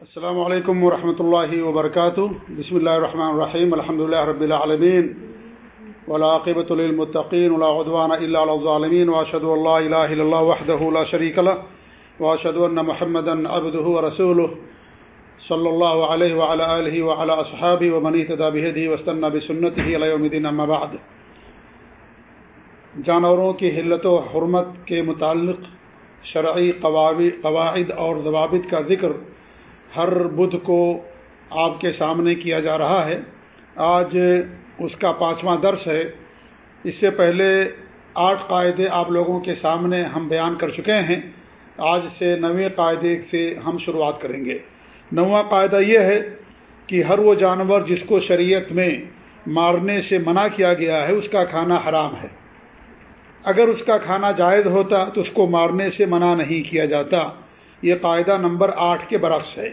السلام علیکم ورحمۃ اللہ وبرکاتہ۔ بسم اللہ الرحمن الرحیم۔ الحمد اللہ رب العالمین۔ ولاقبۃ المطقین عدوان اللہ الظالمین۔ واشد اللہ الہ الا اللہ وحدہ لا شریک له واشهد ان محمدا عبده ورسوله صلی اللہ علیہ وعلى آلہ وعلى اصحابہ۔ ومن اهتدى بهديه واستنى بسنته الى يوم الدين اما بعد۔ جانوروں کی حلت و حرمت کے متعلق شرعی قواعد اور ضوابط کا ذکر ہر بدھ کو آپ کے سامنے کیا جا رہا ہے۔ آج اس کا پانچواں درس ہے۔ اس سے پہلے آٹھ قاعدے آپ لوگوں کے سامنے ہم بیان کر چکے ہیں۔ آج سے نویں قاعدے سے ہم شروعات کریں گے۔ نواں قاعدہ یہ ہے کہ ہر وہ جانور جس کو شریعت میں مارنے سے منع کیا گیا ہے، اس کا کھانا حرام ہے۔ اگر اس کا کھانا جائز ہوتا تو اس کو مارنے سے منع نہیں کیا جاتا۔ یہ قاعدہ نمبر آٹھ کے برعکس ہے۔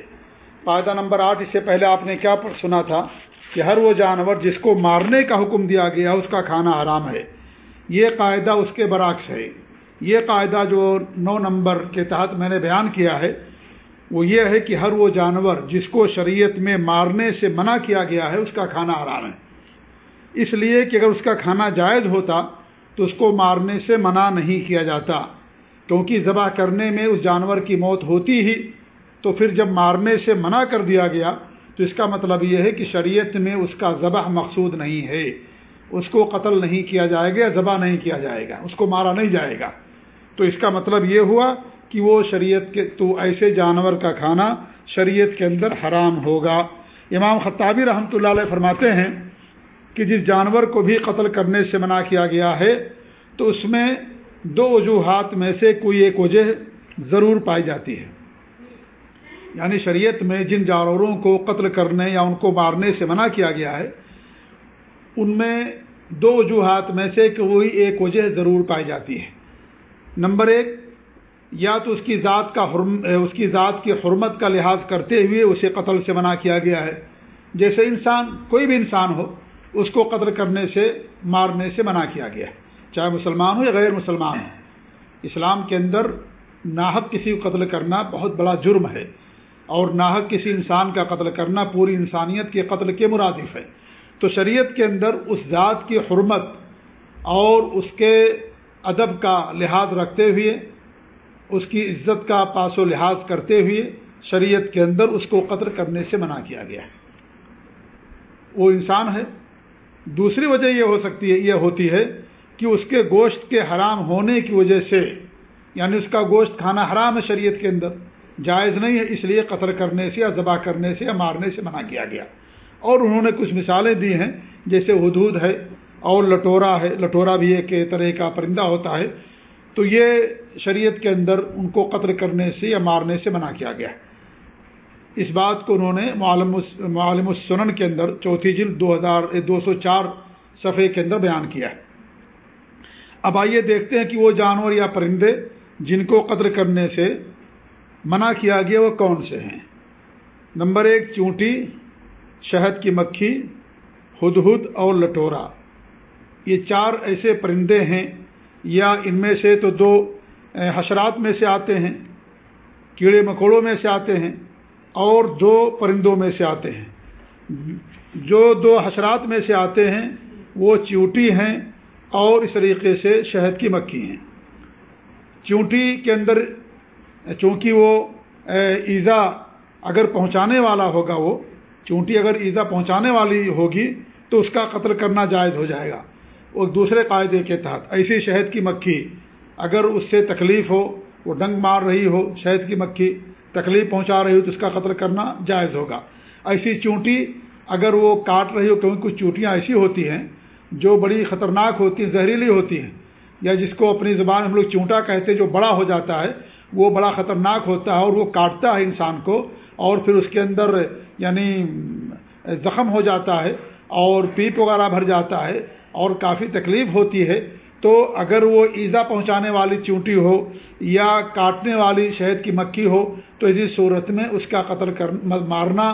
قاعدہ نمبر آٹھ اس سے پہلے آپ نے کیا سنا تھا کہ ہر وہ جانور جس کو مارنے کا حکم دیا گیا اس کا کھانا حرام ہے۔ یہ قاعدہ اس کے برعکس ہے۔ یہ قاعدہ جو نو نمبر کے تحت میں نے بیان کیا ہے، وہ یہ ہے کہ ہر وہ جانور جس کو شریعت میں مارنے سے منع کیا گیا ہے، اس کا کھانا حرام ہے۔ اس لیے کہ اگر اس کا کھانا جائز ہوتا تو اس کو مارنے سے منع نہیں کیا جاتا۔ کیونکہ ذبح کرنے میں اس جانور کی موت ہوتی ہی تو پھر جب مارنے سے منع کر دیا گیا تو اس کا مطلب یہ ہے کہ شریعت میں اس کا ذبح مقصود نہیں ہے۔ اس کو قتل نہیں کیا جائے گا، ذبح نہیں کیا جائے گا، اس کو مارا نہیں جائے گا۔ تو اس کا مطلب یہ ہوا کہ وہ شریعت کے تو ایسے جانور کا کھانا شریعت کے اندر حرام ہوگا۔ امام خطابی رحمۃ اللہ علیہ فرماتے ہیں کہ جس جانور کو بھی قتل کرنے سے منع کیا گیا ہے تو اس میں دو وجوہات میں سے کوئی ایک وجہ ضرور پائی جاتی ہے۔ یعنی شریعت میں جن جانوروں کو قتل کرنے یا ان کو مارنے سے منع کیا گیا ہے، ان میں دو وجوہات میں سے کوئی ایک وجہ ضرور پائی جاتی ہے۔ نمبر ایک، یا تو اس کی ذات کا حرم، اس کی ذات کی حرمت کا لحاظ کرتے ہوئے اسے قتل سے منع کیا گیا ہے۔ جیسے انسان، کوئی بھی انسان ہو، اس کو قتل کرنے سے، مارنے سے منع کیا گیا ہے۔ چاہے مسلمان ہو یا غیر مسلمان ہو، اسلام کے اندر ناحق کسی کو قتل کرنا بہت بڑا جرم ہے، اور ناحق کسی انسان کا قتل کرنا پوری انسانیت کے قتل کے مرادف ہے۔ تو شریعت کے اندر اس ذات کی حرمت اور اس کے ادب کا لحاظ رکھتے ہوئے، اس کی عزت کا پاس و لحاظ کرتے ہوئے شریعت کے اندر اس کو قتل کرنے سے منع کیا گیا ہے۔ وہ انسان ہے۔ دوسری وجہ یہ ہو سکتی ہے، یہ ہوتی ہے کہ اس کے گوشت کے حرام ہونے کی وجہ سے یعنی اس کا گوشت کھانا حرام ہے شریعت کے اندر، جائز نہیں ہے، اس لیے قتل کرنے سے یا ذبح کرنے سے یا مارنے سے منع کیا گیا۔ اور انہوں نے کچھ مثالیں دی ہیں، جیسے حدود ہے، اور لٹورا ہے، لٹورا بھی ایک طرح کا پرندہ ہوتا ہے۔ تو یہ شریعت کے اندر ان کو قتل کرنے سے یا مارنے سے منع کیا گیا۔ اس بات کو انہوں نے معلوم السنن کے اندر چوتھی جلد دو ہزار دو سو چار صفحے کے اندر بیان کیا ہے۔ اب آئیے دیکھتے ہیں کہ وہ جانور یا پرندے جن کو قدر کرنے سے منع کیا گیا وہ کون سے ہیں۔ نمبر ایک، چونٹی، شہد کی مکھی، ہد ہد اور لٹورا۔ یہ چار ایسے پرندے ہیں یا ان میں سے تو دو حشرات میں سے آتے ہیں، کیڑے مکوڑوں میں سے آتے ہیں اور دو پرندوں میں سے آتے ہیں۔ جو دو حشرات میں سے آتے ہیں وہ چیوٹی ہیں اور اس طریقے سے شہد کی مکھی ہیں۔ چونٹی کے اندر، چونکہ وہ ایزا اگر پہنچانے والا ہوگا وہ، چونٹی اگر ایزا پہنچانے والی ہوگی تو اس کا قتل کرنا جائز ہو جائے گا۔ وہ دوسرے قاعدے کے تحت، ایسی شہد کی مکھی اگر اس سے تکلیف ہو، وہ ڈنگ مار رہی ہو، شہد کی مکھی تکلیف پہنچا رہی ہو، تو اس کا قتل کرنا جائز ہوگا۔ ایسی چونٹی اگر وہ کاٹ رہی ہو، کیونکہ کچھ چونٹیاں ایسی ہوتی ہیں جو بڑی خطرناک ہوتی ہیں، زہریلی ہوتی ہیں، یا جس کو اپنی زبان ہم لوگ چونٹا کہتے جو بڑا ہو جاتا ہے، وہ بڑا خطرناک ہوتا ہے اور وہ کاٹتا ہے انسان کو، اور پھر اس کے اندر یعنی زخم ہو جاتا ہے، اور پیپ وغیرہ بھر جاتا ہے، اور کافی تکلیف ہوتی ہے۔ تو اگر وہ ایزا پہنچانے والی چونٹی ہو، یا کاٹنے والی شہد کی مکھی ہو، تو اسی صورت میں اس کا قتل کر، مارنا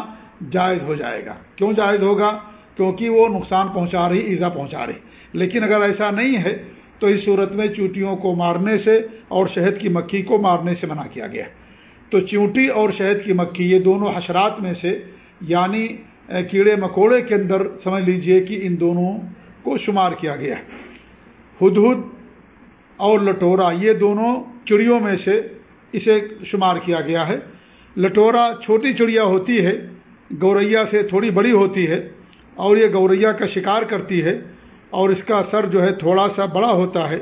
جائز ہو جائے گا۔ کیوں جائز ہوگا؟ کیونکہ وہ نقصان پہنچا رہی، ایزا پہنچا رہی۔ لیکن اگر ایسا نہیں ہے، تو اس صورت میں چوٹیوں کو مارنے سے اور شہد کی مکھی کو مارنے سے منع کیا گیا۔ تو چونٹی اور شہد کی مکھی، یہ دونوں حشرات میں سے یعنی کیڑے مکوڑے کے اندر، سمجھ لیجیے کہ ان دونوں کو شمار کیا گیا۔ ہے ہد ہد اور لٹورا، یہ دونوں چڑیوں میں سے اسے شمار کیا گیا ہے۔ لٹورا چھوٹی چڑیا ہوتی ہے، گوریا سے تھوڑی بڑی ہوتی ہے اور یہ گوریا کا شکار کرتی ہے اور اس کا سر جو ہے تھوڑا سا بڑا ہوتا ہے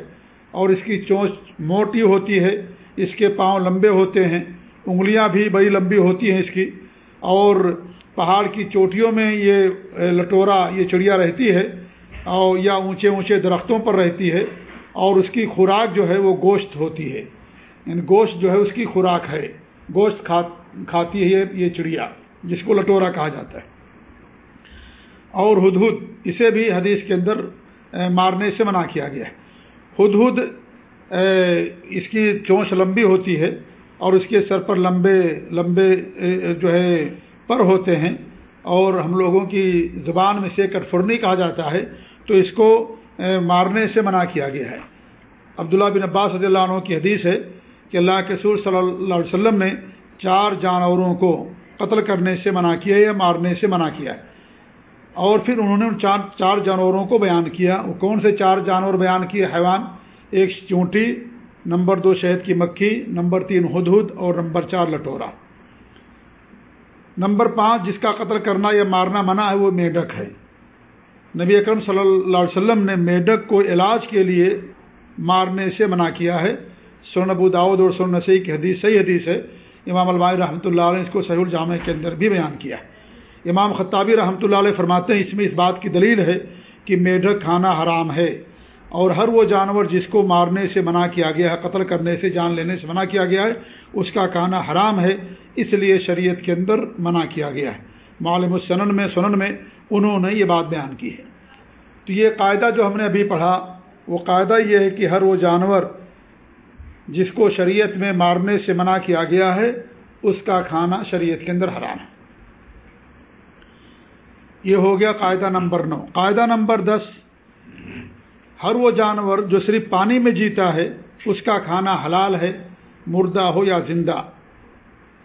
اور اس کی چونچ موٹی ہوتی ہے، اس کے پاؤں لمبے ہوتے ہیں، انگلیاں بھی بڑی لمبی ہوتی ہیں اس کی اور پہاڑ کی چوٹیوں میں یہ لٹورا، یہ چڑیا رہتی ہے اور یا اونچے اونچے درختوں پر رہتی ہے اور اس کی خوراک جو ہے وہ گوشت ہوتی ہے۔ یعنی گوشت جو ہے اس کی خوراک ہے، گوشت کھاتی ہے یہ چڑیا، جس کو لٹورا کہا جاتا ہے۔ اور ہد ہد اسے بھی حدیث کے اندر مارنے سے منع کیا گیا ہے۔ ہد ہد اس کی چونچ لمبی ہوتی ہے اور اس کے سر پر لمبے لمبے جو ہے، پر ہوتے ہیں اور ہم لوگوں کی زبان میں سے کٹفرنی کہا جاتا ہے تو اس کو مارنے سے منع کیا گیا ہے۔ عبداللہ بن عباس رضی اللہ عنہ کی حدیث ہے کہ اللہ کے سور صلی اللہ علیہ وسلم نے چار جانوروں کو قتل کرنے سے منع کیا ہے یا مارنے سے منع کیا ہے۔ اور پھر انہوں نے ان چار چار جانوروں کو بیان کیا۔ وہ کون سے چار جانور بیان کیے؟ حیوان، ایک چونٹی، نمبر دو شہد کی مکھی، نمبر تین ہد ہد اور نمبر چار لٹورا۔ نمبر پانچ، جس کا قتل کرنا یا مارنا منع ہے، وہ میڈک ہے۔ نبی اکرم صلی اللہ علیہ وسلم نے میڈک کو علاج کے لیے مارنے سے منع کیا ہے۔ سورن ابو داود اور سورن نسی کی حدیث، صحیح حدیث ہے۔ امام البائی رحمۃ اللہ علیہ اس کو صحیح الجامع کے اندر بھی بیان کیا ہے۔ امام خطابی رحمۃ اللہ علیہ فرماتے ہیں، اس میں اس بات کی دلیل ہے کہ میڈک کھانا حرام ہے اور ہر وہ جانور جس کو مارنے سے منع کیا گیا ہے، قتل کرنے سے، جان لینے سے منع کیا گیا ہے، اس کا کھانا حرام ہے، اس لیے شریعت کے اندر منع کیا گیا ہے۔ معلوم السنن میں، سنن میں انہوں نے یہ بات بیان کی ہے۔ تو یہ قاعدہ جو ہم نے ابھی پڑھا، وہ قاعدہ یہ ہے کہ ہر وہ جانور جس کو شریعت میں مارنے سے منع کیا گیا ہے، اس کا کھانا شریعت کے اندر حرام ہے۔ یہ ہو گیا قاعدہ نمبر نو۔ قاعدہ نمبر دس، ہر وہ جانور جو صرف پانی میں جیتا ہے، اس کا کھانا حلال ہے، مردہ ہو یا زندہ۔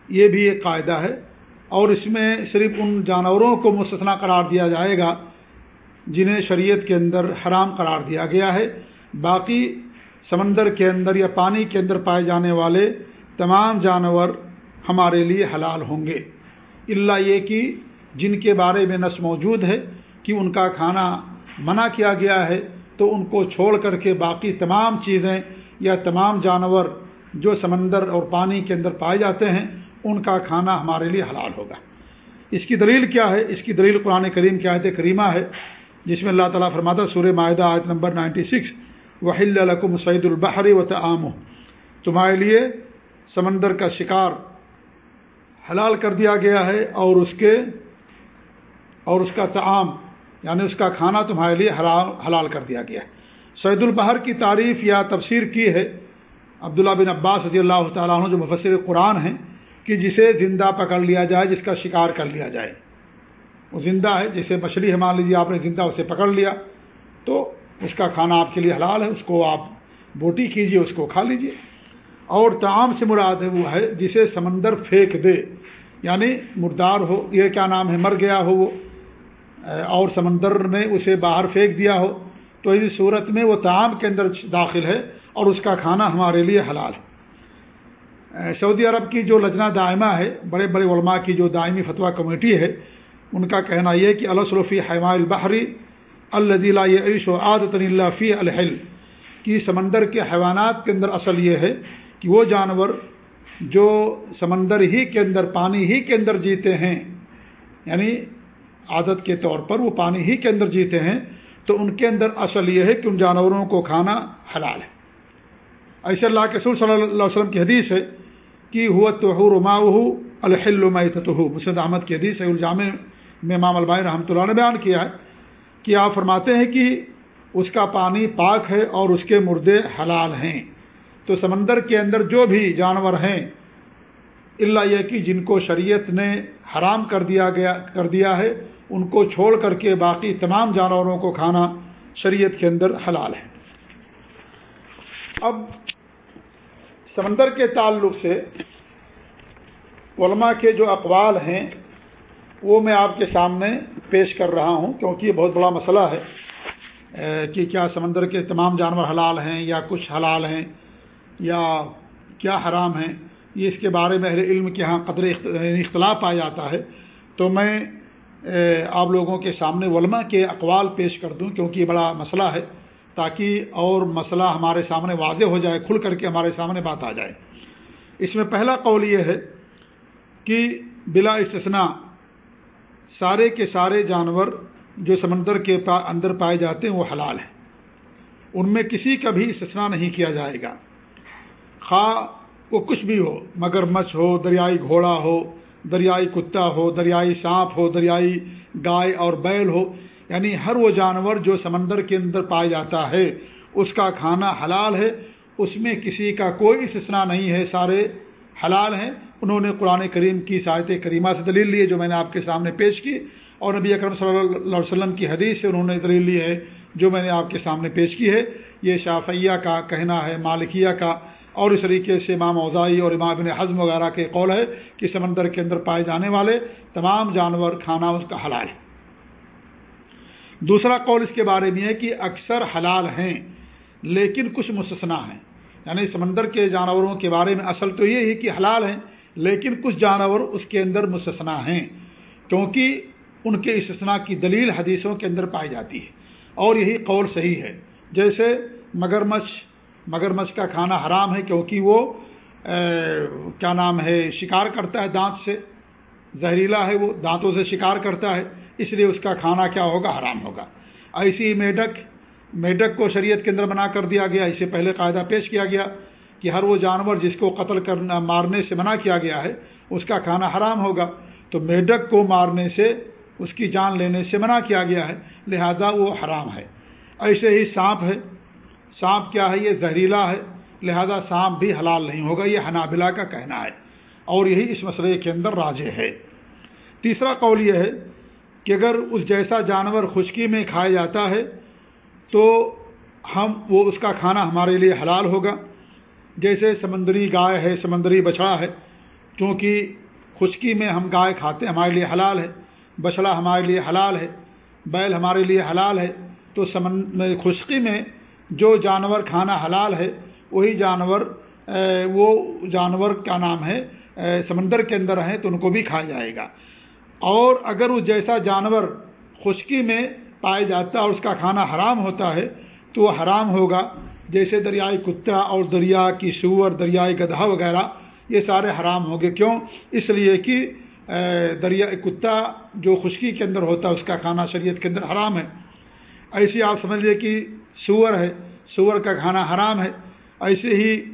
یہ بھی ایک قاعدہ ہے۔ اور اس میں صرف ان جانوروں کو مستثنا قرار دیا جائے گا جنہیں شریعت کے اندر حرام قرار دیا گیا ہے۔ باقی سمندر کے اندر یا پانی کے اندر پائے جانے والے تمام جانور ہمارے لیے حلال ہوں گے۔ اللہ یہ کہ جن کے بارے میں نس موجود ہے کہ ان کا کھانا منع کیا گیا ہے، تو ان کو چھوڑ کر کے باقی تمام چیزیں یا تمام جانور جو سمندر اور پانی کے اندر پائے جاتے ہیں، ان کا کھانا ہمارے لیے حلال ہوگا۔ اس کی دلیل کیا ہے؟ اس کی دلیل قرآن کریم کی آیت کریمہ ہے، جس میں اللہ تعالیٰ فرماتا سورہ معاہدہ آیت نمبر نائنٹی سکس، وحل الکم سعید البحری و تعام تمہارے لیے سمندر کا شکار حلال کر دیا گیا ہے اور اس کے اور اس کا تعام یعنی اس کا کھانا تمہارے لیے حلال حلال کر دیا گیا ہے۔ سعید البحر کی تعریف یا تفسیر کی ہے۔ عبداللہ بن عباس رضی اللہ تعالیٰ عنہ جو مفسر قرآن ہیں کہ جسے زندہ پکڑ لیا جائے، جس کا شکار کر لیا جائے۔ وہ زندہ ہے جیسے مچھلی ہے، مان لیجیے آپ نے زندہ اسے پکڑ لیا، تو اس کا کھانا آپ کے لیے حلال ہے، اس کو آپ بوٹی کیجیے اس کو کھا لیجیے اور تعام سے مراد ہے وہ ہے، جسے سمندر پھینک دے یعنی مردار ہو، یہ کیا نام ہے، مر گیا ہو وہ۔ اور سمندر میں اسے باہر پھینک دیا ہو، تو اس صورت میں وہ تعام کے اندر داخل ہے اور اس کا کھانا ہمارے لیے حلال ہے۔ سعودی عرب کی جو لجنا دائمہ ہے، بڑے بڑے علماء کی جو دائمی فتویٰ کمیٹی ہے، ان کا کہنا یہ کہ الصرفی حما البحری اللہ عیش و عادت اللہ فی الحل کی سمندر کے حیوانات کے اندر اصل یہ ہے کہ وہ جانور جو سمندر ہی کے اندر، پانی ہی کے اندر جیتے ہیں یعنی عادت کے طور پر وہ پانی ہی کے اندر جیتے ہیں، تو ان کے اندر اصل یہ ہے کہ ان جانوروں کو کھانا حلال ہے۔ ایسے اللہ کے سور صلی اللہ علیہ وسلم کی حدیث ہے کہ ہوا تو ماؤ الحل مسد احمد کی حدیث ہے، الجامع میں امام البائی رحمۃ اللہ نے بیان کیا ہے کہ آپ فرماتے ہیں کہ اس کا پانی پاک ہے اور اس کے مردے حلال ہیں۔ تو سمندر کے اندر جو بھی جانور ہیں اللہ یہ کہ جن کو شریعت نے حرام کر دیا گیا، کر دیا ہے ان کو چھوڑ کر کے باقی تمام جانوروں کو کھانا شریعت کے اندر حلال ہے۔ اب سمندر کے تعلق سے علماء کے جو اقوال ہیں، وہ میں آپ کے سامنے پیش کر رہا ہوں، کیونکہ یہ بہت بڑا مسئلہ ہے کہ کیا سمندر کے تمام جانور حلال ہیں یا کچھ حلال ہیں یا کیا حرام ہیں، یہ اس کے بارے میں اہل علم کے ہاں قدر اختلاف پایا جاتا ہے۔ تو میں آپ لوگوں کے سامنے علماء کے اقوال پیش کر دوں، کیونکہ یہ بڑا مسئلہ ہے، تاکہ اور مسئلہ ہمارے سامنے واضح ہو جائے، کھل کر کے ہمارے سامنے بات آ جائے۔ اس میں پہلا قول یہ ہے کہ بلا استثناء سارے کے سارے جانور جو سمندر کے اندر پائے جاتے ہیں، وہ حلال ہیں۔ ان میں کسی کا بھی استثناء نہیں کیا جائے گا۔ خواہ وہ کچھ بھی ہو، مگر مچھ ہو، دریائی گھوڑا ہو دریائی کتا ہو، دریائی سانپ ہو، دریائی گائے اور بیل ہو یعنی ہر وہ جانور جو سمندر کے اندر پایا جاتا ہے، اس کا کھانا حلال ہے، اس میں کسی کا کوئی استثنا نہیں ہے، سارے حلال ہیں۔ انہوں نے قرآن کریم کی ساحت کریمہ سے دلیل لی ہے جو میں نے آپ کے سامنے پیش کی، اور نبی اکرم صلی اللہ علیہ وسلم کی حدیث سے انہوں نے دلیل لی ہے جو میں نے آپ کے سامنے پیش کی ہے۔ یہ شافیہ کا کہنا ہے، مالکیہ کا اور اس طریقے سے امام اوزائی اور امام ابن حزم وغیرہ کے قول ہے کہ سمندر کے اندر پائے جانے والے تمام جانور کھانا اس کا حلال ہے۔ دوسرا قول اس کے بارے میں ہے کہ اکثر حلال ہیں، لیکن کچھ مستثنا ہیں۔ یعنی سمندر کے جانوروں کے بارے میں اصل تو یہ ہی کہ حلال ہیں، لیکن کچھ جانور اس کے اندر مستثنا ہیں۔ کیونکہ ان کے استثناء کی دلیل حدیثوں کے اندر پائی جاتی ہے۔ اور یہی قول صحیح ہے۔ جیسے مگرمچھ مگرمچھ کا کھانا حرام ہے کیونکہ وہ کیا نام ہے، شکار کرتا ہے دانت سے۔ زہریلا ہے وہ، دانتوں سے شکار کرتا ہے، اس لیے اس کا کھانا کیا ہوگا؟ حرام ہوگا۔ ایسی میڈک میڈک کو شریعت کے اندر بنا کر دیا گیا، اسے پہلے قاعدہ پیش کیا گیا کہ ہر وہ جانور جس کو قتل کرنا، مارنے سے منع کیا گیا ہے، اس کا کھانا حرام ہوگا۔ تو میڈک کو مارنے سے، اس کی جان لینے سے منع کیا گیا ہے، لہذا وہ حرام ہے۔ ایسے ہی سانپ ہے سانپ کیا ہے؟ یہ زہریلا ہے، لہذا سانپ بھی حلال نہیں ہوگا، یہ حنابلہ کا کہنا ہے۔ اور یہی اس مسئلے کے اندر راجے ہے۔ تیسرا قول یہ ہے کہ اگر اس جیسا جانور خشکی میں کھایا جاتا ہے، تو ہم، وہ اس کا کھانا ہمارے لیے حلال ہوگا۔ جیسے سمندری گائے ہے، سمندری بچڑا ہے کیونکہ خشکی میں ہم گائے کھاتے ہمارے لیے حلال ہے، بچڑا ہمارے لیے حلال ہے، بیل ہمارے لیے حلال ہے، تو سمند خشکی میں جو جانور کھانا حلال ہے، وہی جانور وہ جانور کا نام ہے سمندر کے اندر ہیں تو ان کو بھی کھایا جائے گا۔ اور اگر وہ جیسا جانور خشکی میں پایا جاتا ہے اور اس کا کھانا حرام ہوتا ہے، تو وہ حرام ہوگا۔ جیسے دریائی کتا اور دریا کی سور دریائی گدھا وغیرہ، یہ سارے حرام ہوں گے۔ کیوں؟ اس لیے کہ دریا کتا جو خشکی کے اندر ہوتا ہے، اس کا کھانا شریعت کے اندر حرام ہے۔ ایسی آپ سمجھ لیے کہ سور ہے سور کا کھانا حرام ہے۔ ایسے ہی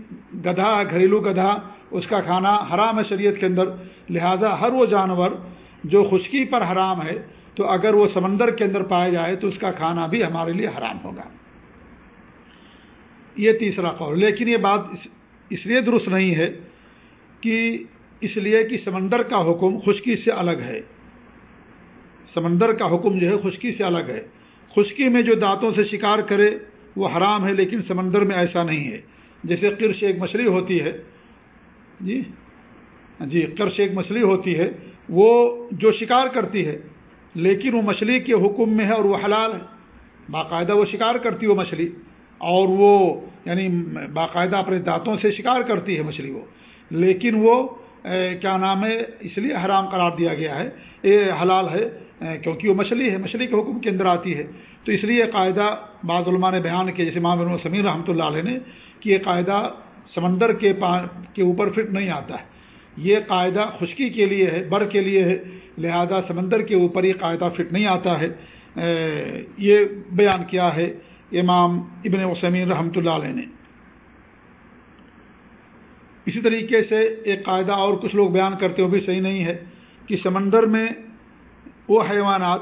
گدھا، گھریلو گدھا، اس کا کھانا حرام ہے شریعت کے اندر۔ لہذا ہر وہ جانور جو خشکی پر حرام ہے، تو اگر وہ سمندر کے اندر پایا جائے، تو اس کا کھانا بھی ہمارے لیے حرام ہوگا۔ یہ تیسرا قول۔ لیکن یہ بات اس لیے درست نہیں ہے کہ اس لیے کہ سمندر کا حکم خشکی سے الگ ہے۔ سمندر کا حکم جو ہے خشکی سے الگ ہے۔ خشکی میں جو دانتوں سے شکار کرے، وہ حرام ہے، لیکن سمندر میں ایسا نہیں ہے۔ جیسے قرش ایک مچھلی ہوتی ہے۔ جی؟ جی قرش ایک مچھلی ہوتی ہے۔ وہ جو شکار کرتی ہے، لیکن وہ مچھلی کے حکم میں ہے اور وہ حلال ہے۔ باقاعدہ وہ شکار کرتی ہے وہ مچھلی۔ اور وہ یعنی باقاعدہ اپنے دانتوں سے شکار کرتی ہے مچھلی وہ۔ لیکن وہ کیا نام ہے؟ اس لیے حرام قرار دیا گیا ہے۔ یہ حلال ہے۔ کیونکہ وہ مچھلی ہے، مچھلی کے حکم کے اندر آتی ہے۔ تو اس لیے قاعدہ بعض علماء نے بیان کیا، جیسے مام سمیر رحمۃ اللہ علیہ نے، کہ یہ قاعدہ سمندر کے کے اوپر فٹ نہیں آتا ہے۔ یہ قاعدہ خشکی کے لیے ہے، بر کے لیے ہے، لہذا سمندر کے اوپر یہ قاعدہ فٹ نہیں آتا ہے۔ یہ بیان کیا ہے امام ابن وسمین رحمۃ اللہ علیہ نے۔ اسی طریقے سے ایک قاعدہ اور کچھ لوگ بیان کرتے ہو بھی صحیح نہیں ہے، کہ سمندر میں وہ حیوانات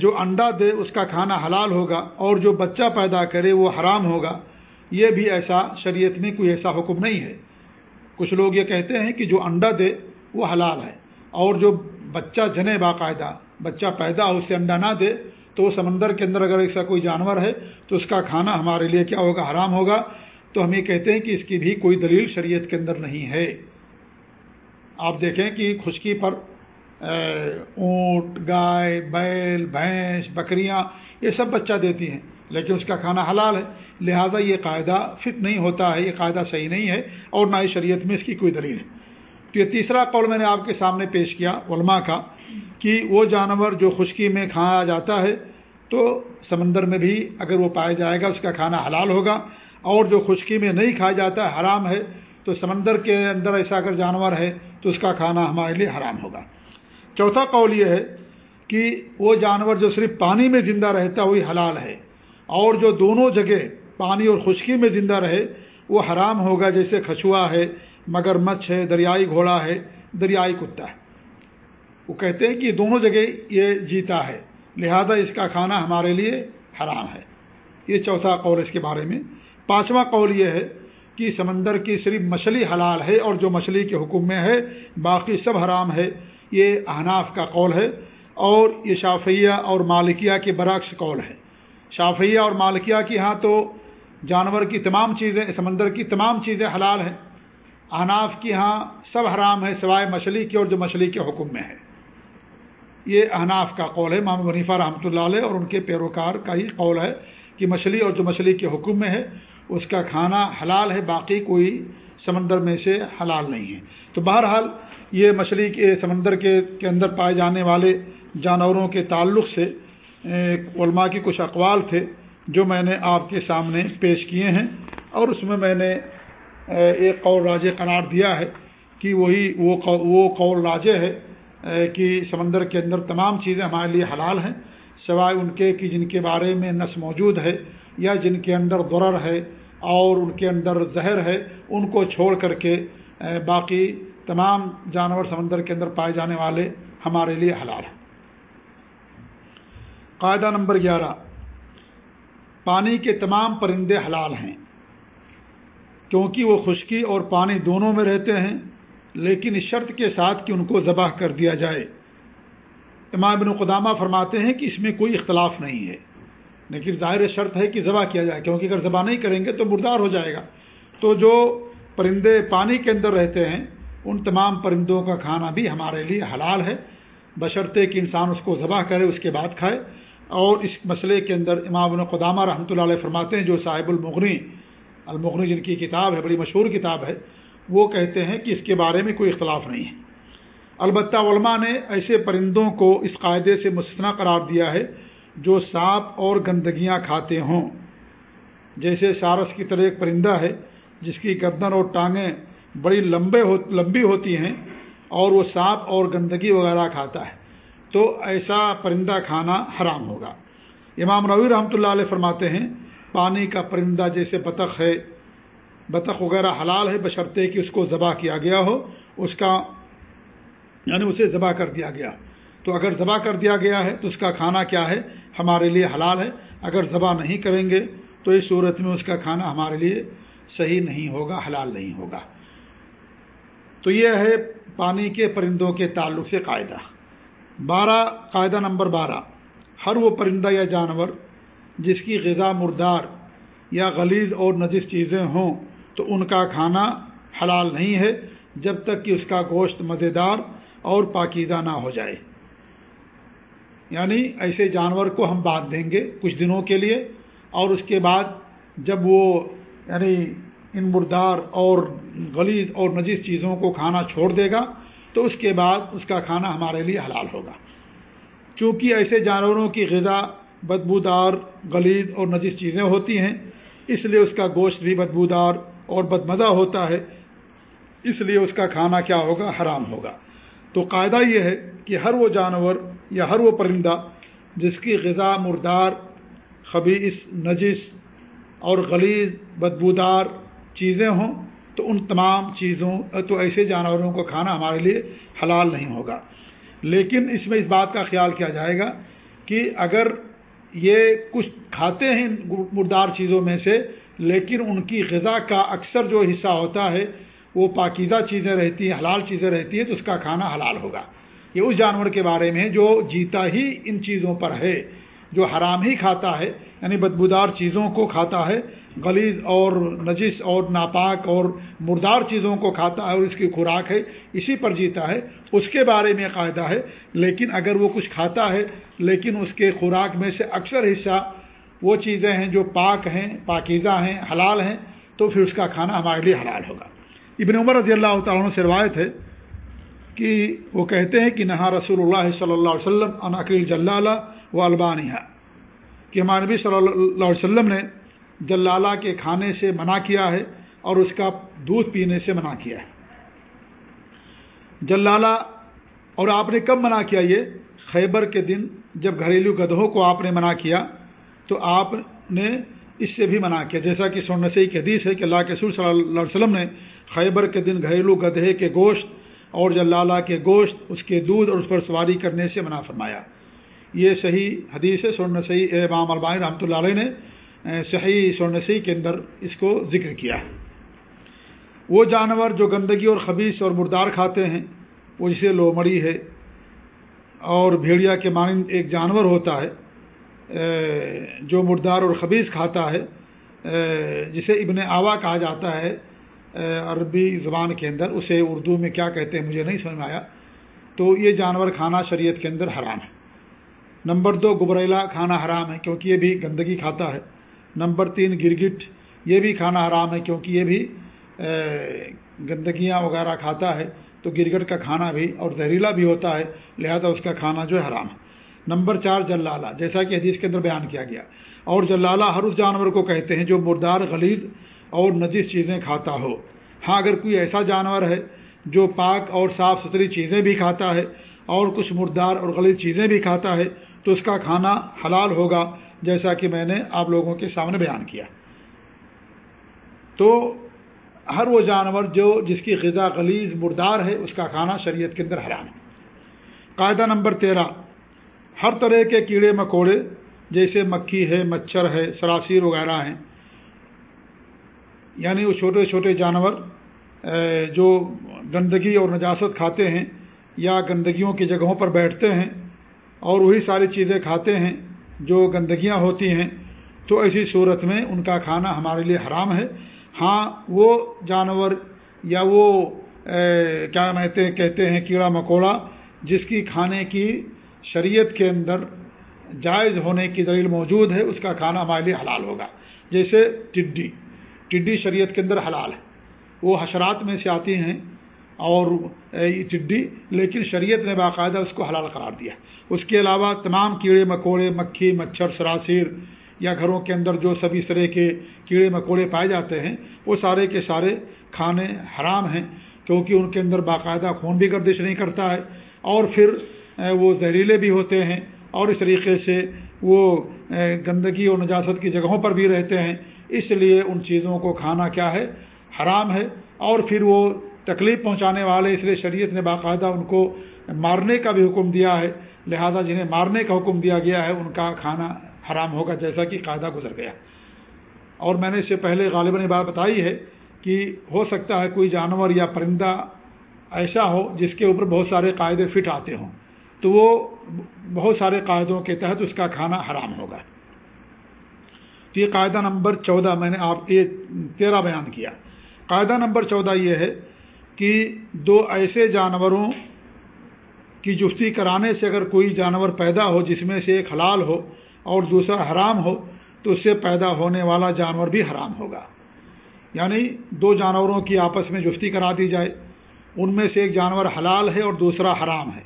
جو انڈا دے، اس کا کھانا حلال ہوگا اور جو بچہ پیدا کرے وہ حرام ہوگا، یہ بھی ایسا شریعت میں کوئی ایسا حکم نہیں ہے۔ کچھ لوگ یہ کہتے ہیں کہ جو انڈا دے، وہ حلال ہے، اور جو بچہ جنے باقاعدہ، بچہ پیدا ہو اسے انڈا نہ دے، تو وہ سمندر کے اندر اگر ایسا کوئی جانور ہے، تو اس کا کھانا ہمارے لیے کیا ہوگا؟ حرام ہوگا۔ تو ہم یہ کہتے ہیں کہ اس کی بھی کوئی دلیل شریعت کے اندر نہیں ہے۔ آپ دیکھیں کہ خشکی پر اونٹ، گائے، بیل، بھینس، بکریاں، یہ سب بچہ دیتی ہیں، لیکن اس کا کھانا حلال ہے۔ لہذا یہ قاعدہ فٹ نہیں ہوتا ہے، یہ قاعدہ صحیح نہیں ہے اور نہ ہی شریعت میں اس کی کوئی دلیل ہے۔ تو یہ تیسرا قول میں نے آپ کے سامنے پیش کیا علماء کا، کہ وہ جانور جو خشکی میں کھایا جاتا ہے، تو سمندر میں بھی اگر وہ پایا جائے گا، اس کا کھانا حلال ہوگا۔ اور جو خشکی میں نہیں کھایا جاتا ہے، حرام ہے، تو سمندر کے اندر ایسا اگر جانور ہے، تو اس کا کھانا ہمارے لیے حرام ہوگا۔ چوتھا قول یہ ہے کہ وہ جانور جو صرف پانی میں زندہ رہتا وہی حلال ہے اور جو دونوں جگہ پانی اور خشکی میں زندہ رہے، وہ حرام ہوگا جیسے کھچوا ہے، مگر مچھ ہے، دریائی گھوڑا ہے، دریائی کتا ہے۔ وہ کہتے ہیں کہ دونوں جگہ یہ جیتا ہے، لہذا اس کا کھانا ہمارے لیے حرام ہے۔ یہ چوتھا قول اس کے بارے میں۔ پانچواں قول یہ ہے کہ سمندر کی صرف مچھلی حلال ہے اور جو مچھلی کے حکم میں ہے، باقی سب حرام ہے۔ یہ احناف کا قول ہے اور یہ شافیہ اور مالکیہ کے برعکس قول ہے۔ شافیہ اور مالکیہ کی ہاں تو جانور کی تمام چیزیں، سمندر کی تمام چیزیں حلال ہیں۔ احناف کی ہاں سب حرام ہے سوائے مچھلی کی اور جو مچھلی کے حکم میں ہے۔ یہ احناف کا قول ہے۔ محمد منیفہ رحمۃ اللہ علیہ اور ان کے پیروکار کا ہی قول ہے کہ مچھلی اور جو مچھلی کے حکم میں ہے، اس کا کھانا حلال ہے، باقی کوئی سمندر میں سے حلال نہیں ہے۔ تو بہرحال یہ مچھلی کے سمندر کے کے اندر پائے جانے والے جانوروں کے تعلق سے علماء کی کچھ اقوال تھے جو میں نے آپ کے سامنے پیش کیے ہیں اور اس میں میں نے ایک قول راج قرار دیا ہے کہ وہی، وہ قول راج ہے کہ سمندر کے اندر تمام چیزیں ہمارے لیے حلال ہیں، سوائے ان کے کہ جن کے بارے میں نس موجود ہے یا جن کے اندر درر ہے اور ان کے اندر زہر ہے، ان کو چھوڑ کر کے باقی تمام جانور سمندر کے اندر پائے جانے والے ہمارے لیے حلال ہیں۔ قاعدہ نمبر گیارہ، پانی کے تمام پرندے حلال ہیں۔ کیونکہ وہ خشکی اور پانی دونوں میں رہتے ہیں، لیکن اس شرط کے ساتھ کہ ان کو ذبح کر دیا جائے۔ امام ابن قدامہ فرماتے ہیں کہ اس میں کوئی اختلاف نہیں ہے۔ لیکن ظاہر شرط ہے کہ ذبح کیا جائے، کیونکہ اگر ذبح نہیں کریں گے تو مردار ہو جائے گا۔ تو جو پرندے پانی کے اندر رہتے ہیں ان تمام پرندوں کا کھانا بھی ہمارے لیے حلال ہے۔ بشرطے کہ انسان اس کو ذبح کرے، اس کے بعد کھائے۔ اور اس مسئلے کے اندر امام ابن قدامہ رحمۃ اللہ علیہ فرماتے ہیں، جو صاحب المغنی المغنی جن کی کتاب ہے، بڑی مشہور کتاب ہے، وہ کہتے ہیں کہ اس کے بارے میں کوئی اختلاف نہیں ہے۔ البتہ علماء نے ایسے پرندوں کو اس قاعدے سے مستثنا قرار دیا ہے جو سانپ اور گندگیاں کھاتے ہوں۔ جیسے سارس کی طرح ایک پرندہ ہے، جس کی گردن اور ٹانگیں بڑی لمبے ہو لمبی ہوتی ہیں اور وہ سانپ اور گندگی وغیرہ کھاتا ہے۔ تو ایسا پرندہ کھانا حرام ہوگا۔ امام روی رحمۃ اللہ علیہ فرماتے ہیں، پانی کا پرندہ جیسے بطخ ہے، بطخ وغیرہ حلال ہے بشرطے کہ اس کو ذبح کیا گیا ہو، اس کا یعنی اسے ذبح کر دیا گیا۔ تو اگر ذبح کر دیا گیا ہے تو اس کا کھانا کیا ہے؟ ہمارے لیے حلال ہے۔ اگر ذبح نہیں کریں گے تو اس صورت میں اس کا کھانا ہمارے لیے صحیح نہیں ہوگا، حلال نہیں ہوگا۔ تو یہ ہے پانی کے پرندوں کے تعلق سے قاعدہ۔ بارہ، قاعدہ نمبر بارہ۔ ہر وہ پرندہ یا جانور جس کی غذا مردار یا غلیظ اور نجس چیزیں ہوں تو ان کا کھانا حلال نہیں ہے جب تک کہ اس کا گوشت مزیدار اور پاکیزہ نہ ہو جائے۔ یعنی ایسے جانور کو ہم باندھ دیں گے کچھ دنوں کے لیے اور اس کے بعد جب وہ یعنی ان مردار اور غلیظ اور نجیز چیزوں کو کھانا چھوڑ دے گا، تو اس کے بعد اس کا کھانا ہمارے لیے حلال ہوگا۔ چونکہ ایسے جانوروں کی غذا بدبودار، غلیظ اور نجیز چیزیں ہوتی ہیں، اس لیے اس کا گوشت بھی بدبودار اور بدمزہ ہوتا ہے۔ اس لیے اس کا کھانا کیا ہوگا؟ حرام ہوگا۔ تو قاعدہ یہ ہے کہ ہر وہ جانور یا ہر وہ پرندہ جس کی غذا مردار خبیص نجس اور غلیظ، بدبودار چیزیں ہوں تو ان تمام چیزوں، تو ایسے جانوروں کو کھانا ہمارے لیے حلال نہیں ہوگا۔ لیکن اس میں اس بات کا خیال کیا جائے گا کہ اگر یہ کچھ کھاتے ہیں مردار چیزوں میں سے، لیکن ان کی غذا کا اکثر جو حصہ ہوتا ہے، وہ پاکیزہ چیزیں رہتی ہیں، حلال چیزیں رہتی ہیں، تو اس کا کھانا حلال ہوگا۔ یہ اس جانور کے بارے میں جو جیتا ہی ان چیزوں پر ہے، جو حرام ہی کھاتا ہے۔ یعنی بدبودار چیزوں کو کھاتا ہے، غلیظ اور نجس اور ناپاک اور مردار چیزوں کو کھاتا ہے اور اس کی خوراک ہے، اسی پر جیتا ہے۔ اس کے بارے میں قاعدہ ہے، لیکن اگر وہ کچھ کھاتا ہے، لیکن اس کے خوراک میں سے اکثر حصہ وہ چیزیں ہیں جو پاک ہیں، پاکیزہ ہیں، حلال ہیں، تو پھر اس کا کھانا ہمارے لیے حلال ہوگا۔ ابن عمر رضی اللہ تعالیٰ عنہ سے روایت ہے کہ وہ کہتے ہیں کہ نہا رسول اللہ صلی اللہ علیہ وسلم عنقیل جلالہ و البانیہ کہ ہمارے نبی صلی اللہ علیہ وسلم نے جلالہ کے کھانے سے منع کیا ہے اور اس کا دودھ پینے سے منع کیا ہے۔ جلالہ اور آپ نے کب منع کیا یہ؟ خیبر کے دن جب گھریلو گدھوں کو آپ نے منع کیا تو آپ نے اس سے بھی منع کیا۔ جیسا کہ سونسی کی حدیث ہے کہ اللہ کے سور صلی اللہ علیہ وسلم نے خیبر کے دن گھریلو گدھے کے گوشت اور جلالہ کے گوشت، اس کے دودھ اور اس پر سواری کرنے سے منع فرمایا۔ یہ صحیح حدیث ہے سورن صحیح امام البانی رحمۃ اللہ علیہ نے صحیح سورنسی کے اندر اس کو ذکر کیا ہے۔ وہ جانور جو گندگی اور خبیص اور مردار کھاتے ہیں، وہ جسے لومڑی ہے اور بھیڑیا کے مانند ایک جانور ہوتا ہے جو مردار اور خبیص کھاتا ہے جسے ابن آوا کہا جاتا ہے عربی زبان کے اندر، اسے اردو میں کیا کہتے ہیں مجھے نہیں سمجھ میں آیا۔ تو یہ جانور کھانا شریعت کے اندر حرام ہے۔ نمبر دو گبریلا کھانا حرام ہے کیونکہ یہ بھی گندگی کھاتا ہے۔ نمبر تین، گرگٹ، یہ بھی کھانا حرام ہے کیونکہ یہ بھی گندگیاں وغیرہ کھاتا ہے۔ تو گرگٹ کا کھانا بھی اور زہریلا بھی ہوتا ہے، لہذا اس کا کھانا جو ہے حرام ہے۔ نمبر چار جلالہ جیسا کہ حدیث کے اندر بیان کیا گیا۔ اور جلالہ ہر اس جانور کو کہتے ہیں جو مردار، غلید اور نجیس چیزیں کھاتا ہو۔ ہاں اگر کوئی ایسا جانور ہے جو پاک اور صاف ستھری چیزیں بھی کھاتا ہے اور کچھ مردار اور غلیظ چیزیں بھی کھاتا ہے تو اس کا کھانا حلال ہوگا جیسا کہ میں نے آپ لوگوں کے سامنے بیان کیا۔ تو ہر وہ جانور جو جس کی غذا غلیظ مردار ہے، اس کا کھانا شریعت کے اندر حرام ہے۔ قاعدہ نمبر تیرہ، ہر طرح کے کیڑے مکوڑے، جیسے مکھی ہے، مچھر ہے، سراسیر وغیرہ ہیں یعنی وہ چھوٹے چھوٹے جانور جو گندگی اور نجاست کھاتے ہیں یا گندگیوں کی جگہوں پر بیٹھتے ہیں اور وہی ساری چیزیں کھاتے ہیں، جو گندگیاں ہوتی ہیں، تو ایسی صورت میں ان کا کھانا ہمارے لیے حرام ہے۔ ہاں وہ جانور یا وہ کیا کہتے کہتے ہیں، کیڑا مکوڑا، جس کی کھانے کی شریعت کے اندر جائز ہونے کی دلیل موجود ہے، اس کا کھانا ہمارے لیے حلال ہوگا۔ جیسے ٹڈی ٹڈی شریعت کے اندر حلال ہے۔ وہ حشرات میں سے آتی ہیں اور ٹڈی لیکن شریعت نے باقاعدہ اس کو حلال قرار دیا۔ اس کے علاوہ تمام کیڑے مکوڑے، مکھی، مچھر، سراسیر یا گھروں کے اندر جو سبھی طرح کے کیڑے مکوڑے پائے جاتے ہیں، وہ سارے کے سارے کھانے حرام ہیں، کیونکہ ان کے اندر باقاعدہ خون بھی گردش نہیں کرتا ہے، اور پھر وہ زہریلے بھی ہوتے ہیں، اور اس طریقے سے وہ گندگی اور نجاست کی جگہوں پر بھی رہتے ہیں۔ اس لیے ان چیزوں کو کھانا کیا ہے؟ حرام ہے، اور پھر وہ تکلیف پہنچانے والے، اس لیے شریعت نے باقاعدہ ان کو مارنے کا بھی حکم دیا ہے۔ لہذا جنہیں مارنے کا حکم دیا گیا ہے، ان کا کھانا حرام ہوگا، جیسا کہ قاعدہ گزر گیا۔ اور میں نے اس سے پہلے غالباً بات بتائی ہے کہ ہو سکتا ہے کوئی جانور یا پرندہ ایسا ہو جس کے اوپر بہت سارے قاعدے فٹ آتے ہوں۔ تو وہ بہت سارے قاعدوں کے تحت اس کا کھانا حرام ہوگا۔ تو یہ قاعدہ نمبر چودہ میں نے آپ یہ تیرہ بیان کیا۔ قاعدہ نمبر چودہ یہ ہے کہ دو ایسے جانوروں کی جفتی کرانے سے اگر کوئی جانور پیدا ہو جس میں سے ایک حلال ہو اور دوسرا حرام ہو، تو اس سے پیدا ہونے والا جانور بھی حرام ہوگا۔ یعنی دو جانوروں کی آپس میں جفتی کرا دی جائے، ان میں سے ایک جانور حلال ہے اور دوسرا حرام ہے۔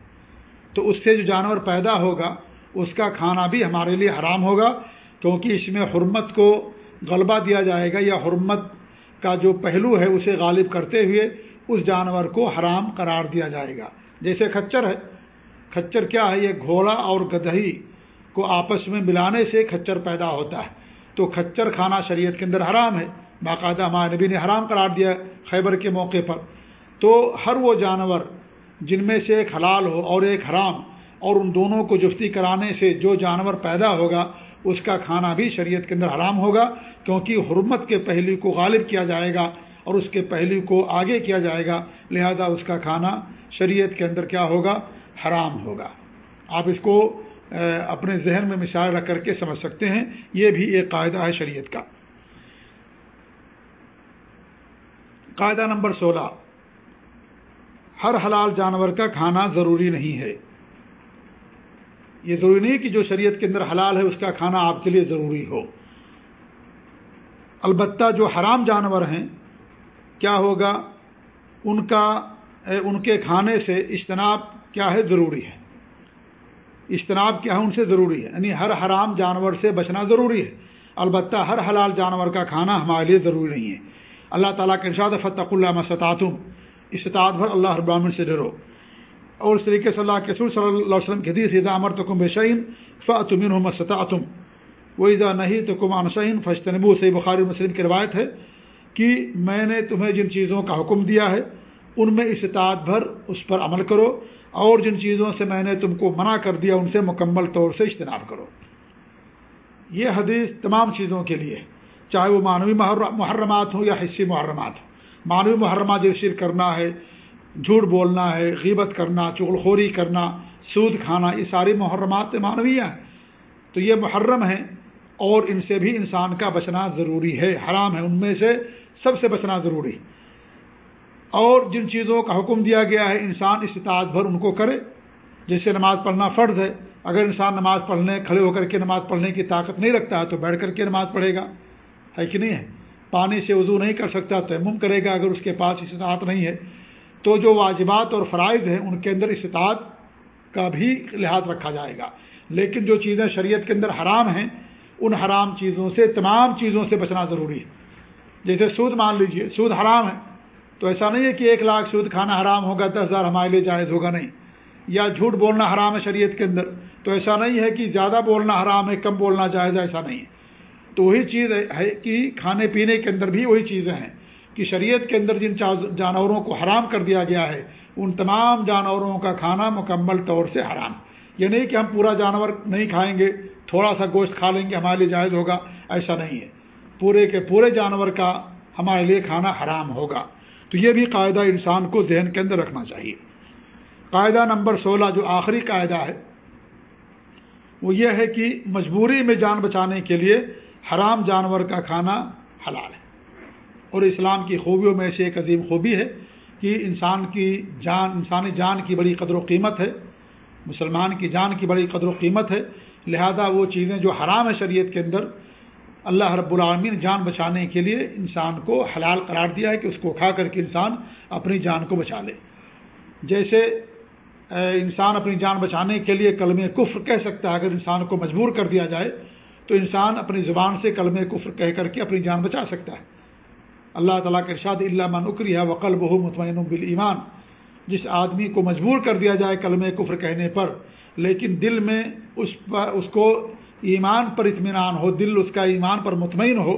تو اس سے جو جانور پیدا ہوگا، اس کا کھانا بھی ہمارے لیے حرام ہوگا، کیونکہ اس میں حرمت کو غلبہ دیا جائے گا یا حرمت کا جو پہلو ہے، اسے غالب کرتے ہوئے اس جانور کو حرام قرار دیا جائے گا۔ جیسے کھچر ہے، کھچر کیا ہے؟ یہ گھوڑا اور گدہی کو آپس میں ملانے سے کھچر پیدا ہوتا ہے۔ تو کھچر کھانا شریعت کے اندر حرام ہے۔ باقاعدہ ہمارے نبی نے حرام قرار دیا خیبر کے موقع پر۔ تو ہر وہ جانور جن میں سے ایک حلال ہو اور ایک حرام، اور ان دونوں کو جفتی کرانے سے جو جانور پیدا ہوگا، اس کا کھانا بھی شریعت کے اندر حرام ہوگا، کیونکہ حرمت کے پہلو کو غالب کیا جائے گا۔ اور اس کے پہلو کو آگے کیا جائے گا؟ لہذا اس کا کھانا شریعت کے اندر کیا ہوگا؟ حرام ہوگا۔ آپ اس کو اپنے ذہن میں مثال رکھ کر کے سمجھ سکتے ہیں۔ یہ بھی ایک قاعدہ ہے شریعت کا۔ قاعدہ نمبر سولہ۔ ہر حلال جانور کا کھانا ضروری نہیں ہے۔ یہ ضروری نہیں کہ جو شریعت کے اندر حلال ہے اس کا کھانا آپ کے لیے ضروری ہو۔ البتہ جو حرام جانور ہیں کیا ہوگا؟ ان کا ان کے کھانے سے اجتناب کیا ہے؟ ضروری ہے۔ اجتناب کیا ہے؟ ان سے ضروری ہے۔ یعنی ہر حرام جانور سے بچنا ضروری ہے۔ البتہ ہر حلال جانور کا کھانا ہمارے لیے ضروری نہیں ہے۔ اللہ تعالیٰ کے ارشاد فتح اللہ مستعتم استطاعت بھر اللہ ابامن سے ڈرو۔ اور اس طریقے سے اللہ کے سور صلی اللہ علیہ وسلم کے حدیث امر تو کم بشعین فعتمن محمد وہ ادا نہیں تو کم عنشین فشتنبو سے بخاری مسلم کی روایت ہے۔ کہ میں نے تمہیں جن چیزوں کا حکم دیا ہے، ان میں استطاعت بھر، اس پر عمل کرو، اور جن چیزوں سے میں نے تم کو منع کر دیا، ان سے مکمل طور سے اجتناب کرو۔ یہ حدیث تمام چیزوں کے لیے چاہے وہ معنوی محرمات ہوں یا حصی محرمات۔ ہوں معنوی محرمات جو شرک کرنا ہے، جھوٹ بولنا ہے، غیبت کرنا، چغلخوری کرنا، سود کھانا، یہ ساری محرمات معنویہ ہیں۔ تو یہ محرم ہیں۔ اور ان سے بھی انسان کا بچنا ضروری ہے، حرام ہے، ان میں سے سب سے بچنا ضروری۔ اور جن چیزوں کا حکم دیا گیا ہے، انسان استطاعت بھر ان کو کرے، جیسے نماز پڑھنا فرض ہے۔ اگر انسان نماز پڑھنے، کھڑے ہو کر کے نماز پڑھنے کی طاقت نہیں رکھتا ہے تو بیٹھ کر کے نماز پڑھے گا۔ ہے کہ نہیں ہے؟ پانی سے وضو نہیں کر سکتا، تیمم کرے گا۔ اگر اس کے پاس استطاعت نہیں ہے، تو جو واجبات اور فرائض ہیں، ان کے اندر استطاعت کا بھی لحاظ رکھا جائے گا۔ لیکن جو چیزیں شریعت کے اندر حرام ہیں ان حرام چیزوں سے، تمام چیزوں سے بچنا ضروری ہے۔ جیسے سود مان لیجیے، سود حرام ہے۔ تو ایسا نہیں ہے کہ ایک لاکھ سود کھانا حرام ہوگا، دس ہزار ہمارے لیے جائز ہوگا نہیں۔ یا جھوٹ بولنا حرام ہے شریعت کے اندر۔ تو ایسا نہیں ہے کہ زیادہ بولنا حرام ہے، کم بولنا جائز ایسا نہیں ہے۔ تو وہی چیز ہے کہ کھانے پینے کے اندر بھی وہی چیزیں ہیں۔ کہ شریعت کے اندر جن جانوروں کو حرام کر دیا گیا ہے، ان تمام جانوروں کا کھانا مکمل طور سے حرام۔ یہ نہیں کہ ہم پورا جانور نہیں کھائیں گے، تھوڑا سا گوشت کھا لیں گے، ہمارے لیے جائز ہوگا، ایسا نہیں ہے۔ پورے کے پورے جانور کا ہمارے لیے کھانا حرام ہوگا۔ تو یہ بھی قاعدہ انسان کو ذہن کے اندر رکھنا چاہیے۔ قاعدہ نمبر سولہ، جو آخری قاعدہ ہے، وہ یہ ہے کہ مجبوری میں جان بچانے کے لیے حرام جانور کا کھانا حلال ہے۔ اور اسلام کی خوبیوں میں سے ایک عظیم خوبی ہے کہ انسان کی جان، انسانی جان کی بڑی قدر و قیمت ہے۔ مسلمان کی جان کی بڑی قدر و قیمت ہے۔ لہذا وہ چیزیں جو حرام ہے شریعت کے اندر، اللہ رب العالمین جان بچانے کے لیے انسان کو حلال قرار دیا ہے کہ اس کو کھا کر کے انسان اپنی جان کو بچا لے۔ جیسے انسان اپنی جان بچانے کے لیے کلم کفر کہہ سکتا ہے۔ اگر انسان کو مجبور کر دیا جائے، تو انسان اپنی زبان سے کلم کفر کہہ کر کے اپنی جان بچا سکتا ہے۔ اللہ تعالیٰ کے ارشاد اللہ نکری ہے وقل بہو مطمئن بال ایمان جس آدمی کو مجبور کر دیا جائے کلم کفر کہنے پر، لیکن دل میں اس پر، اس کو ایمان پر اطمینان ہو، دل اس کا ایمان پر مطمئن ہو،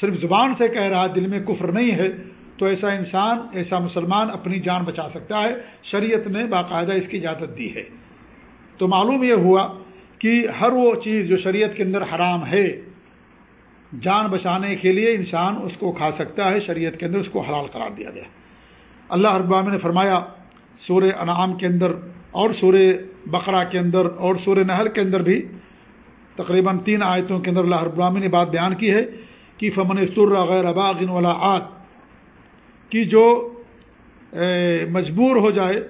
صرف زبان سے کہہ رہا دل میں کفر نہیں ہے، تو ایسا انسان، ایسا مسلمان اپنی جان بچا سکتا ہے، شریعت نے باقاعدہ اس کی اجازت دی ہے۔ تو معلوم یہ ہوا کہ ہر وہ چیز جو شریعت کے اندر حرام ہے، جان بچانے کے لیے انسان اس کو کھا سکتا ہے، شریعت کے اندر اس کو حلال قرار دیا گیا۔ اللہ ربام نے فرمایا سور انعام کے اندر اور سور بقرہ کے اندر اور سور نہر کے اندر بھی تقریباً تین آیتوں کے اندر اللہ رب نے بات بیان کی ہے کہ فمن سر غیر اباغن والا آت کی جو مجبور ہو جائے،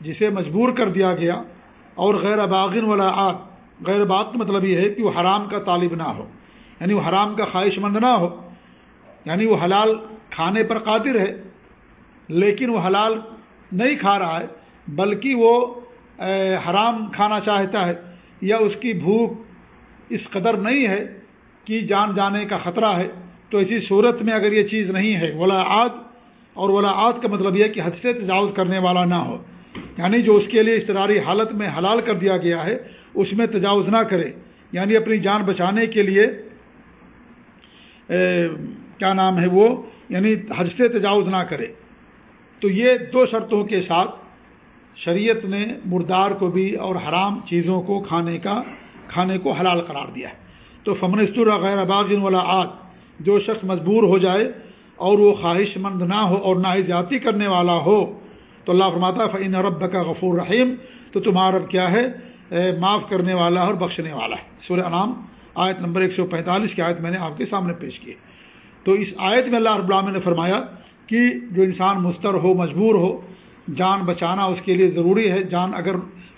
جسے مجبور کر دیا گیا، اور غیر باغن والا آت غیر بات کا مطلب یہ ہے کہ وہ حرام کا طالب نہ ہو یعنی وہ حرام کا خواہش مند نہ ہو یعنی وہ حلال کھانے پر قادر ہے لیکن وہ حلال نہیں کھا رہا ہے، بلکہ وہ حرام کھانا چاہتا ہے یا اس کی بھوک اس قدر نہیں ہے کہ جان جانے کا خطرہ ہے۔ تو اسی صورت میں اگر یہ چیز نہیں ہے، ولا آد اور ولا آد کا مطلب یہ کہ حد سے تجاوز کرنے والا نہ ہو۔ یعنی جو اس کے لیے استراری حالت میں حلال کر دیا گیا ہے، اس میں تجاوز نہ کرے۔ یعنی اپنی جان بچانے کے لیے کیا نام ہے وہ؟ یعنی حج سے تجاوز نہ کرے۔ تو یہ دو شرطوں کے ساتھ شریعت نے مردار کو بھی اور حرام چیزوں کو کھانے کا کھانے کو حلال قرار دیا ہے۔ تو فمنستر غیر باغن والا آج جو شخص مجبور ہو جائے اور وہ خواہش مند نہ ہو اور نہ ہی زیادتی کرنے والا ہو، تو اللہ فرماتا فعین رب کا غفور رحیم تو تمہارا رب کیا ہے؟ معاف کرنے والا اور بخشنے والا ہے۔ سورہ انعام، آیت نمبر ایک سو پینتالیس کی آیت میں نے آپ کے سامنے پیش کی تو اس آیت میں اللہ رب العالمین نے فرمایا کہ جو انسان مستر ہو، مجبور ہو، جان بچانا اس کے لیے ضروری ہے۔ جان اگر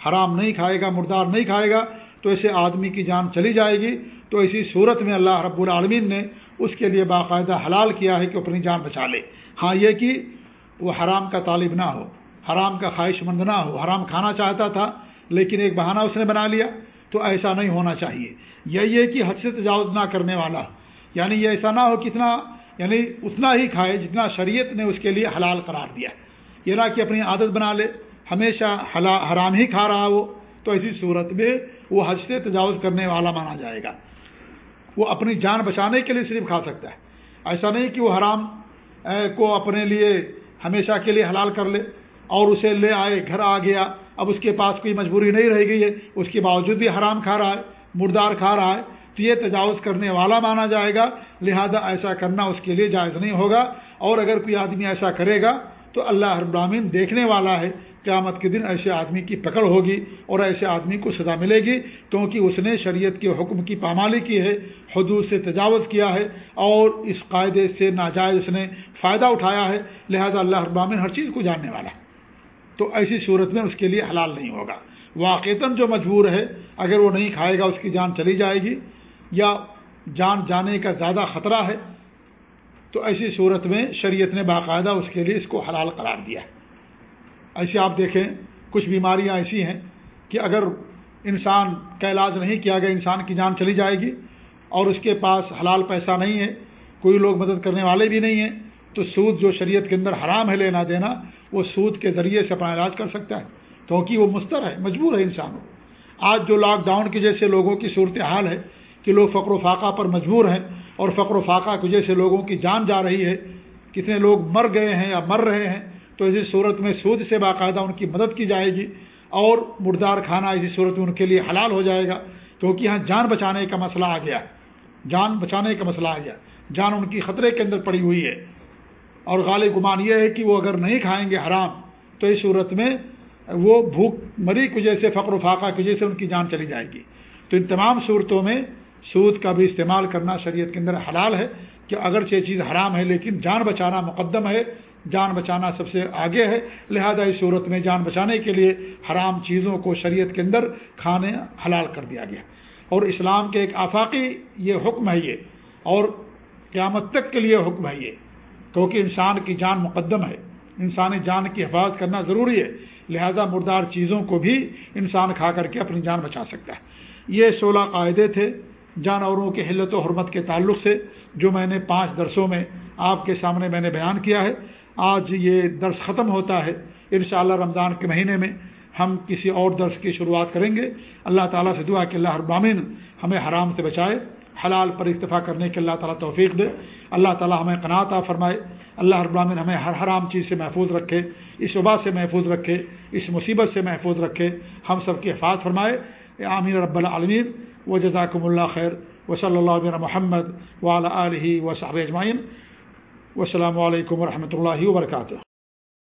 حرام نہیں کھائے گا، مردار نہیں کھائے گا، تو ایسے آدمی کی جان چلی جائے گی۔ تو اسی صورت میں اللہ رب العالمین نے اس کے لیے باقاعدہ حلال کیا ہے کہ اپنی جان بچا لے۔ ہاں یہ کہ وہ حرام کا طالب نہ ہو، حرام کا خواہش مند نہ ہو، حرام کھانا چاہتا تھا لیکن ایک بہانہ اس نے بنا لیا، تو ایسا نہیں ہونا چاہیے۔ یہی ہے کہ حد سے تجاوز نہ کرنے والا یعنی یہ ایسا نہ ہو کتنا یعنی اتنا ہی کھائے جتنا شریعت نے اس کے لیے حلال قرار دیا یہ نہ کہ اپنی عادت بنا لے، ہمیشہ حرام ہی کھا رہا ہو، تو ایسی صورت میں وہ حج سے تجاوز کرنے والا مانا جائے گا۔ وہ اپنی جان بچانے کے لیے صرف کھا سکتا ہے۔ ایسا نہیں کہ وہ حرام کو اپنے لیے ہمیشہ کے لیے حلال کر لے اور اسے لے آئے، گھر آ گیا، اب اس کے پاس کوئی مجبوری نہیں رہ گئی ہے، اس کے باوجود بھی حرام کھا رہا ہے، مردار کھا رہا ہے یہ تجاوز کرنے والا مانا جائے گا، لہذا ایسا کرنا اس کے لیے جائز نہیں ہوگا۔ اور اگر کوئی آدمی ایسا کرے گا، تو اللہ ہر برامین دیکھنے والا ہے، قیامت کے دن ایسے آدمی کی پکڑ ہوگی اور ایسے آدمی کو سزا ملے گی، کیونکہ اس نے شریعت کے حکم کی پامالی کی ہے، حدود سے تجاوز کیا ہے اور اس قاعدے سے ناجائز اس نے فائدہ اٹھایا ہے۔ لہذا اللہ ابامن ہر چیز کو جاننے والا ہے۔ تو ایسی صورت میں اس کے لیے حلال نہیں ہوگا۔ واقعتاً جو مجبور ہے، اگر وہ نہیں کھائے گا، اس کی جان چلی جائے گی۔ یا جان جانے کا زیادہ خطرہ ہے، تو ایسی صورت میں شریعت نے باقاعدہ اس کے لیے اس کو حلال قرار دیا ہے۔ ایسے آپ دیکھیں، کچھ بیماریاں ایسی ہیں کہ اگر انسان کا علاج نہیں کیا گیا، انسان کی جان چلی جائے گی اور اس کے پاس حلال پیسہ نہیں ہے، کوئی لوگ مدد کرنے والے بھی نہیں ہیں، تو سود جو شریعت کے اندر حرام ہے لینا دینا، وہ سود کے ذریعے سے اپنا علاج کر سکتا ہے۔ کیونکہ وہ مستر ہے، مجبور ہے انسان۔ آج جو لاک ڈاؤن کی جیسے لوگوں کی صورت حال ہے کہ لوگ فقر و فاقہ پر مجبور ہیں اور فقر و فاقہ کی وجہ سے لوگوں کی جان جا رہی ہے کتنے لوگ مر گئے ہیں یا مر رہے ہیں، تو اسی صورت میں سود سے باقاعدہ ان کی مدد کی جائے گی اور مردار کھانا اسی صورت میں ان کے لیے حلال ہو جائے گا، کیونکہ یہاں جان بچانے کا مسئلہ آ گیا جان بچانے کا مسئلہ آ گیا جان ان کی خطرے کے اندر پڑی ہوئی ہے۔ اور غالب گمان یہ ہے کہ وہ اگر نہیں کھائیں گے حرام، تو اس صورت میں وہ بھوک مری کی وجہ سے، فقر و فاقہ کی وجہ سے ان کی جان چلی جائے گی۔ تو ان تمام صورتوں میں سود کا بھی استعمال کرنا شریعت کے اندر حلال ہے کہ اگرچہ یہ چیز حرام ہے لیکن جان بچانا مقدم ہے، جان بچانا سب سے آگے ہے۔ لہذا اس صورت میں جان بچانے کے لیے حرام چیزوں کو شریعت کے اندر کھانے حلال کر دیا گیا۔ اور اسلام کے ایک آفاقی یہ حکم ہے یہ۔ اور قیامت تک کے لیے حکم ہے یہ۔ کیونکہ انسان کی جان مقدم ہے۔ انسانی جان کی حفاظت کرنا ضروری ہے۔ لہذا مردار چیزوں کو بھی انسان کھا کر کے اپنی جان بچا سکتا ہے۔ یہ سولہ قاعدے تھے۔ جانوروں کے حلت و حرمت کے تعلق سے جو میں نے پانچ درسوں میں آپ کے سامنے میں نے بیان کیا ہے، آج یہ درس ختم ہوتا ہے۔ انشاءاللہ رمضان کے مہینے میں ہم کسی اور درس کی شروعات کریں گے۔ اللہ تعالیٰ سے دعا کہ اللہ ابامن ہمیں حرام سے بچائے، حلال پر اتفاق کرنے کے اللہ تعالیٰ توفیق دے۔ اللہ تعالیٰ ہمیں قناطہ فرمائے۔ اللہ ابامن ہمیں ہر حرام چیز سے محفوظ رکھے، اس وبا سے محفوظ رکھے، اس مصیبت سے محفوظ رکھے۔ ہم سب کی حفاظ فرمائے۔ عامر رب العالمین۔ و جزاکم اللہ خیر. و صلی اللہ علیہ محمد ولا علیہ و صحب اجمائن السلام علیکم و رحمۃ اللہ وبرکاتہ.